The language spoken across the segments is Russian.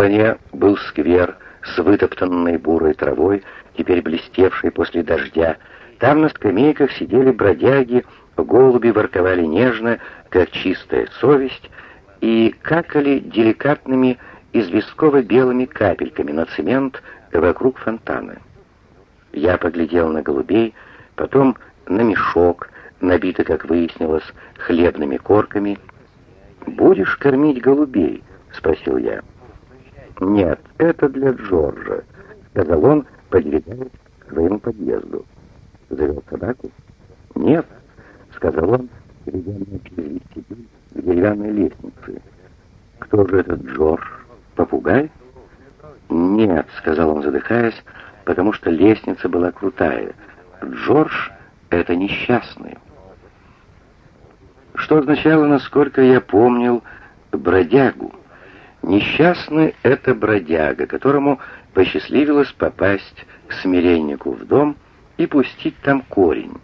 стороне был сквер с вытоптанной бурой травой, теперь блестевшей после дождя. Там на скамейках сидели бродяги, голуби ворковали нежно, как чистая совесть, и какали деликатными известково-белыми капельками на цемент вокруг фонтана. Я поглядел на голубей, потом на мешок, набитый, как выяснилось, хлебными корками. «Будешь кормить голубей?» — спросил я. «Нет, это для Джорджа», — сказал он, подвигаясь к своему подъезду. «Завел собаку?» «Нет», — сказал он, перейдя через вестибюль к деревянной лестнице. «Кто же этот Джордж? Попугай?» «Нет», — сказал он, задыхаясь, потому что лестница была крутая. «Джордж — это несчастный». Что означало, насколько я помнил, бродягу. Несчастный — это бродяга, которому посчастливилось попасть к смиреннику в дом и пустить там корень,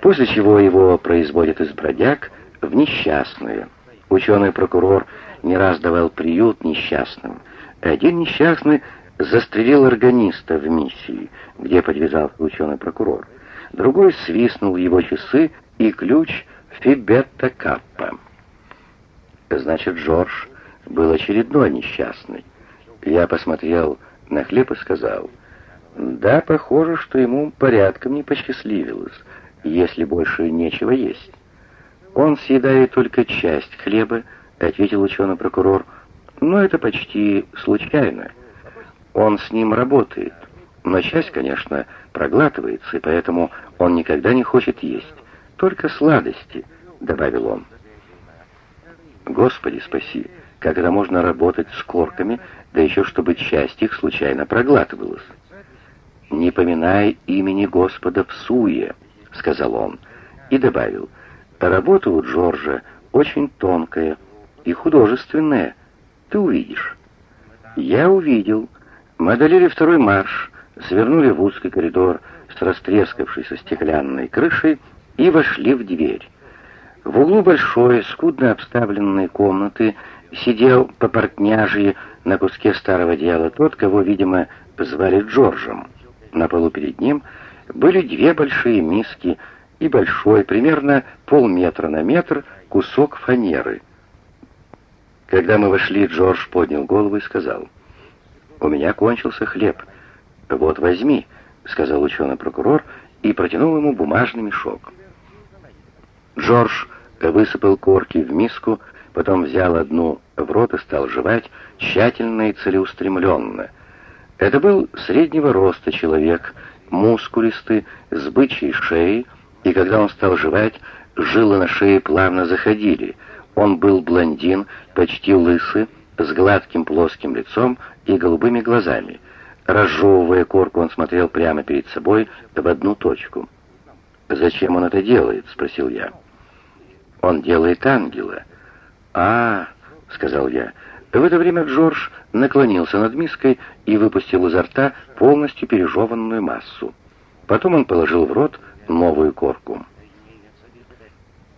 после чего его производят из бродяг в несчастные. Ученый-прокурор не раз давал приют несчастным. Один несчастный застрелил органиста в миссии, где подвязался ученый-прокурор. Другой свистнул его часы и ключ Фибетта Каппа. Значит, Джордж был очередной несчастный. Я посмотрел на хлеб и сказал, «Да, похоже, что ему порядком не посчастливилось, если больше нечего есть». «Он съедает только часть хлеба», — ответил ученый-прокурор, «но это почти случайно. Он с ним работает, но часть, конечно, проглатывается, и поэтому он никогда не хочет есть, только сладости», — добавил он. «Господи, спаси!» Как это можно работать с корками, да еще чтобы часть их случайно проглатывалась? «Не поминай имени Господа в суе», — сказал он, и добавил, «работа у Джорджа очень тонкая и художественная, ты увидишь». Я увидел. Мы одолели второй марш, свернули в узкий коридор с растрескавшейся стеклянной крышей и вошли в дверь. В углу большой, скудно обставленной комнаты сидел по портняжьи на куске старого одеяла тот, кого, видимо, звали Джорджем. На полу перед ним были две большие миски и большой, примерно полметра на метр, кусок фанеры. Когда мы вошли, Джордж поднял голову и сказал, «У меня кончился хлеб. Вот возьми», — сказал ученый-прокурор и протянул ему бумажный мешок. Джордж высыпал корки в миску, потом взял одну в рот и стал жевать тщательно и целеустремленно. Это был среднего роста человек, мускулистый, с бычьей шеей, и когда он стал жевать, жилы на шее плавно заходили. Он был блондин, почти лысый, с гладким плоским лицом и голубыми глазами. Разжевывая корку, он смотрел прямо перед собой в одну точку. «Зачем он это делает?» — спросил я. «Он делает ангела». «А, — сказал я. В это время Джордж наклонился над миской и выпустил изо рта полностью пережеванную массу. Потом он положил в рот новую корку.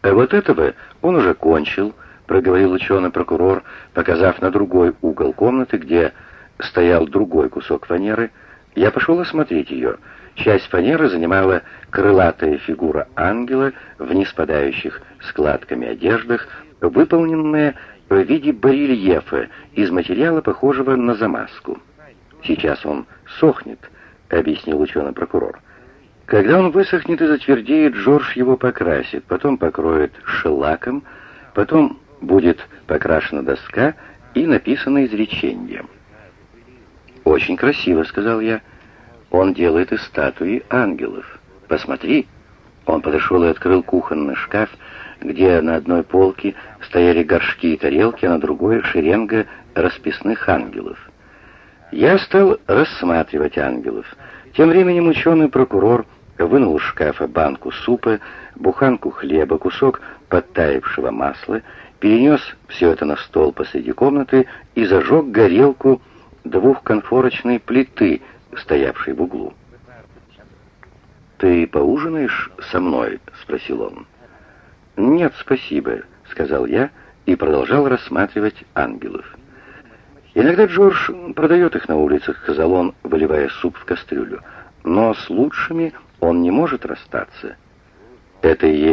А вот этого он уже кончил, проговорил ученый-прокурор, показав на другой угол комнаты, где стоял другой кусок фанеры. Я пошел осмотреть ее. Часть фанеры занимала крылатая фигура ангела в ниспадающих складками одеждах, выполненная в виде барельефа из материала, похожего на замазку. «Сейчас он сохнет», — объяснил ученый-прокурор. «Когда он высохнет и затвердеет, Джордж его покрасит, потом покроет шелаком, потом будет покрашена доска и написано изречение». «Очень красиво», — сказал я. «Он делает из статуи ангелов. Посмотри». Он подошел и открыл кухонный шкаф, где на одной полке стояли горшки и тарелки, а на другой — шеренга расписных ангелов. Я стал рассматривать ангелов. Тем временем ученый-прокурор вынул из шкафа банку супа, буханку хлеба, кусок подтаявшего масла, перенес все это на стол посреди комнаты и зажег горелку двухконфорочной плиты, стоявшей в углу. «Ты поужинаешь со мной?» — спросил он. «Нет, спасибо», — сказал я и продолжал рассматривать ангелов. Иногда Джордж продает их на улицах, сказал он, выливая суп в кастрюлю. Но с лучшими он не может расстаться. Это и есть